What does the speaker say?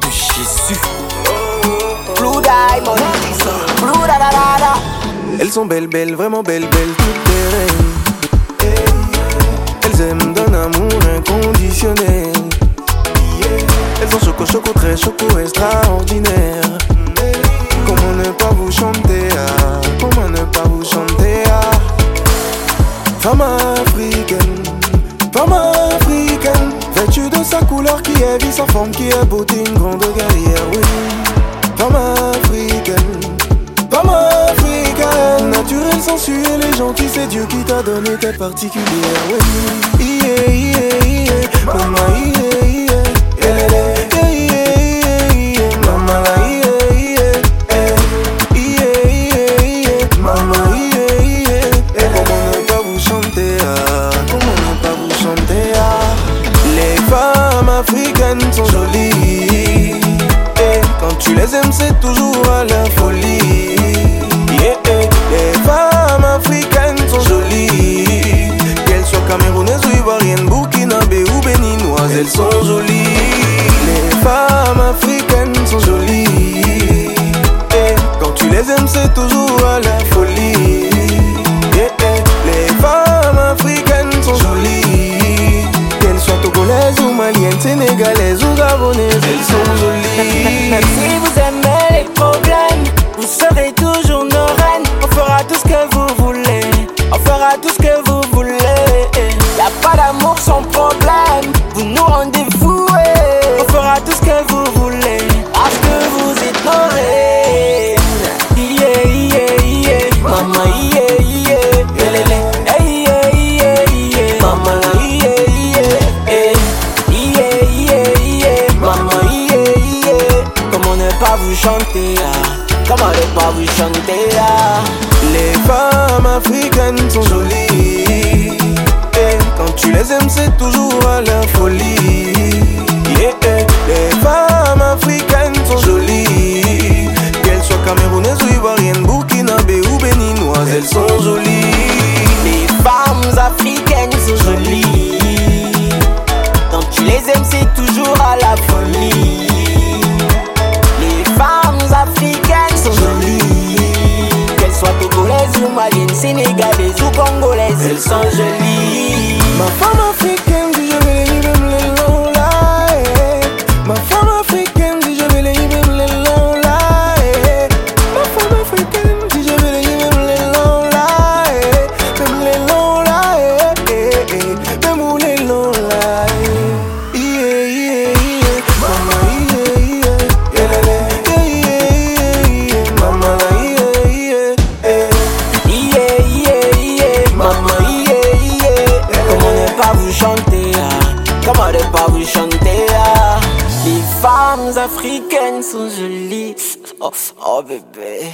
de Jésus. Elles sont belles, belles, vraiment belles, belles, toutes des reines. Elles aiment d'un amour inconditionnel. Elles sont choco, choco, très choco, extraordinaire. Vêtue de sa couleur qui est vie, sa forme qui est beauté, une grande guerrière, oui. Femme africaine, femme africaine, naturelle, sensuelle et gentille, c'est Dieu qui t'a donné tes particulières, oui. C'est toujours à la folie. Yeah. Les femmes africaines sont jolies, qu'elles soient camerounaises ou ivoiriennes, burkinabé ou béninoises, elles sont jolies. Les femmes africaines sont jolies, et quand tu les aimes, c'est toujours à la folie. Yeah. Les femmes africaines sont jolies, qu'elles soient togolaises ou maliennes, sénégalaises ou gabonaises, elles sont jolies. vous serez toujours nos reines. On fera tout ce que vous voulez, on fera tout ce que vous voulez. Y a pas d'amour sans problème, pas vous chanter, ah? Comment ne pas vous chanter, ah? Les femmes africaines sont jolies. Et quand tu les aimes, c'est toujours à la folie. Les femmes africaines sont jolies. Qu'elles soient camerounaises ou ivoiriennes, burkinabé ou béninoises, elles sont jolies. Les femmes africaines sont jolies. Quand tu les aimes, c'est toujours elles femmes africaines sont jolies. Oh, oh bébé.